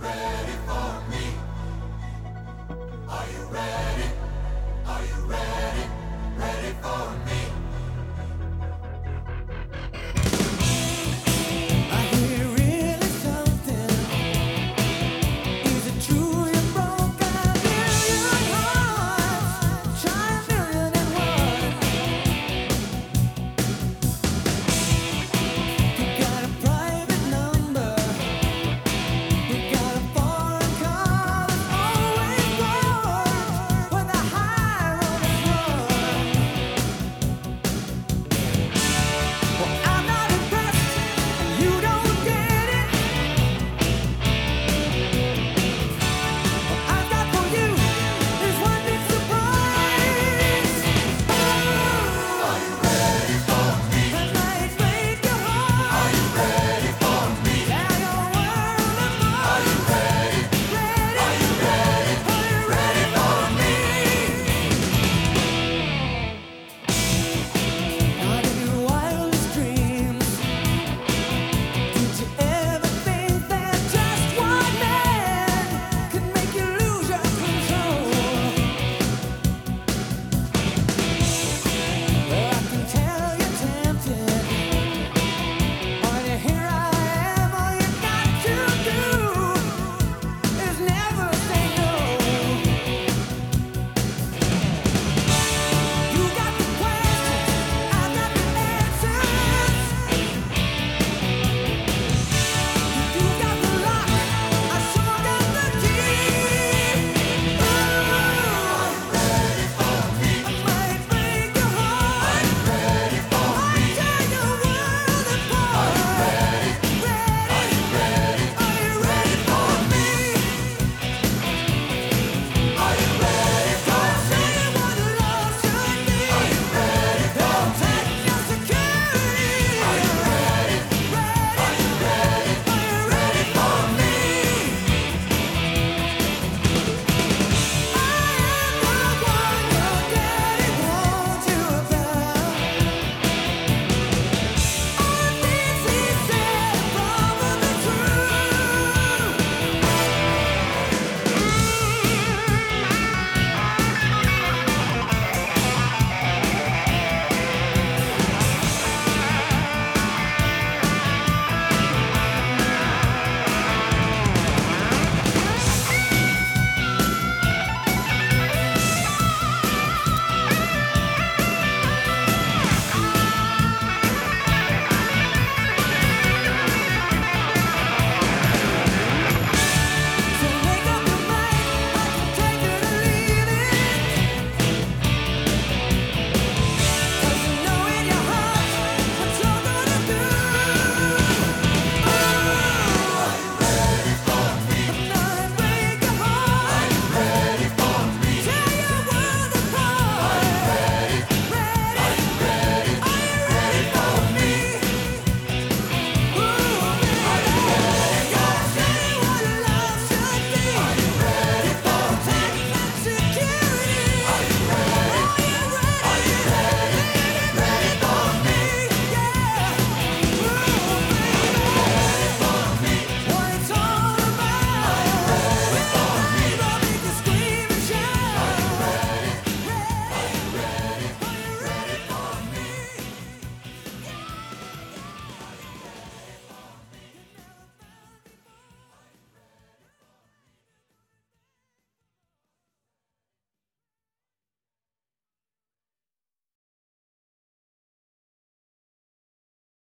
Red.